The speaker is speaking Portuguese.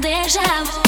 déjà vu.